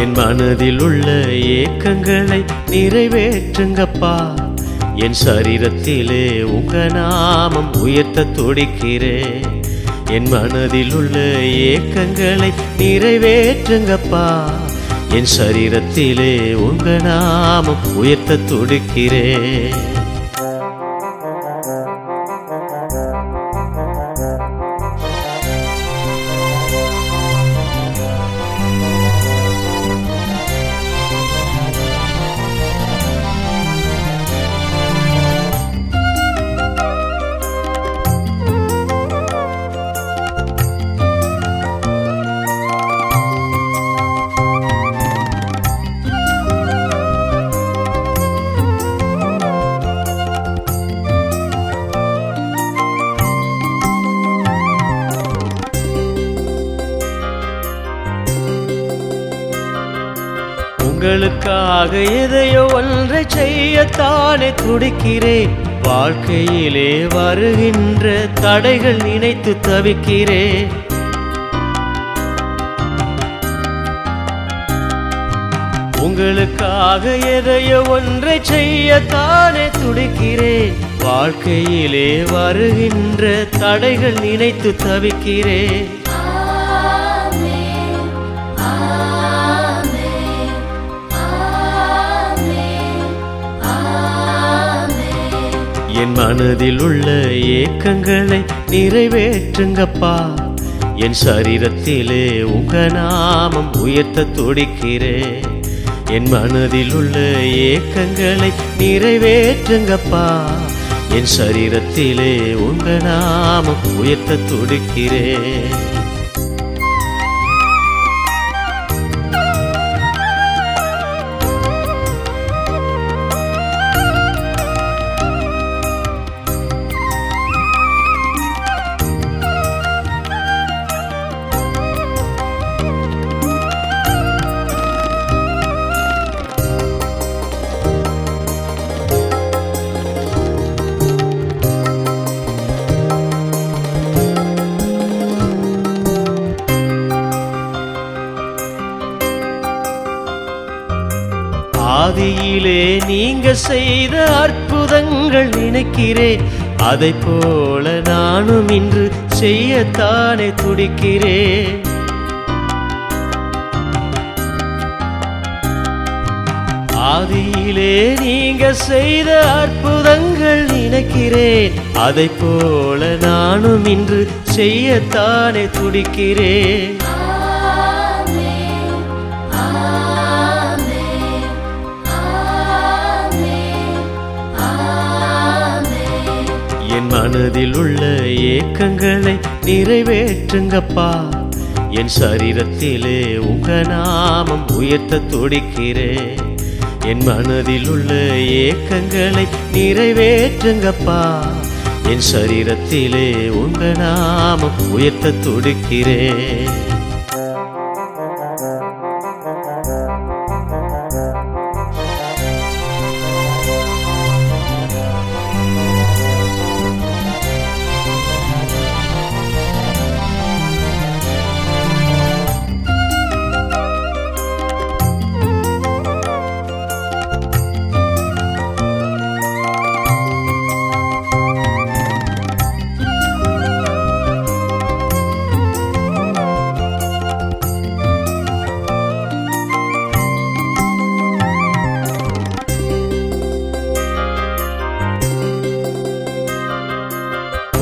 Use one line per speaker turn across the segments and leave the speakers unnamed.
என் மனதில் உள்ள ஏக்கங்களை நிறைவேற்றுங்கப்பா. என் சரீரத்திலே உங்க நாமம் உயர்த்த துடிக்கிறேன். என் மனதில் உள்ள ஏக்கங்களை நிறைவேற்றுங்கப்பா. என் சரீரத்திலே உங்க நாமம் உயர்த்த துடிக்கிறேன். உங்களுக்காக எதையோ ஒன்றை செய்யத்தானே துடிக்கிறேன். வாழ்க்கையிலே வருகின்ற தடைகள் நினைத்து தவிக்கிறேன். உங்களுக்காக எதையோ ஒன்றை செய்யத்தானே துடிக்கிறேன். வாழ்க்கையிலே வருகின்ற தடைகள் நினைத்து தவிக்கிறேன். என் மனதில் உள்ள ஏக்கங்களை நிறைவேற்றுங்கப்பா. என் சரீரத்திலே உங்க நாமம் உயர்த்த துடிக்கிறேன். என் மனதில் உள்ள ஏக்கங்களை நிறைவேற்றுங்கப்பா. என் சரீரத்திலே உங்க நாமம் உயர்த்த துடிக்கிறேன். ஆதியிலே நீங்க செய்த அற்புதங்கள் நினைக்கிறேன். அதை போல நானும் இன்று செய்யத்தானே துடிக்கிறேன். ஆதியிலே நீங்க செய்த அற்புதங்கள் நினைக்கிறேன். அதை போல நானும் இன்று செய்யத்தானே துடிக்கிறேன். மனதில் உள்ள ஏக்கங்களை நிறைவேற்றுங்கப்பா. என் சரீரத்திலே உங்க நாமம் உயர்த்த துடிக்கிறேன். என் மனதில் உள்ள ஏக்கங்களை நிறைவேற்றுங்கப்பா. என் சரீரத்திலே உங்க நாமம் உயர்த்த துடிக்கிறேன்.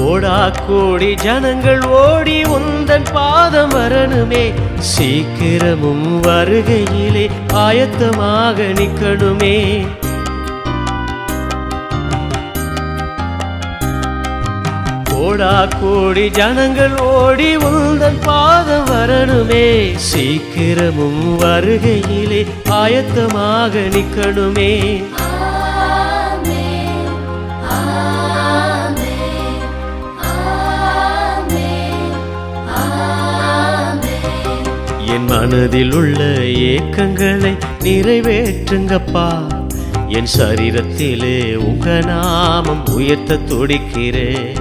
கோடா கோடி ஜனங்கள் ஓடி உந்தன் பாதம் வரணுமே. சீக்கிரமும் வருகையிலே ஆயத்தமாக நிற்கணுமே கோடா கோடி ஜனங்கள் ஓடி உந்தன் பாதம் வரணுமே. சீக்கிரமும் வருகையிலே ஆயத்தமாக நிற்கணுமே மனதில் உள்ள ஏக்கங்களை நிறைவேற்றுங்கப்பா. என் சரீரத்திலே உங்க நாமம் உயர்த்த துடிக்கிறேன்.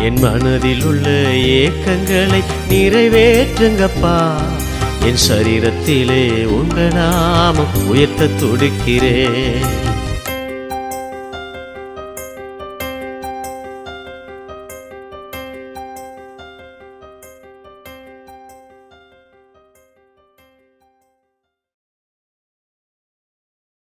என் மனதில் உள்ள ஏக்கங்களை நிறைவேற்றுங்கப்பா. என் சரீரத்திலே உங்க நாமம் உயர்த்த துடிக்கிறேன்.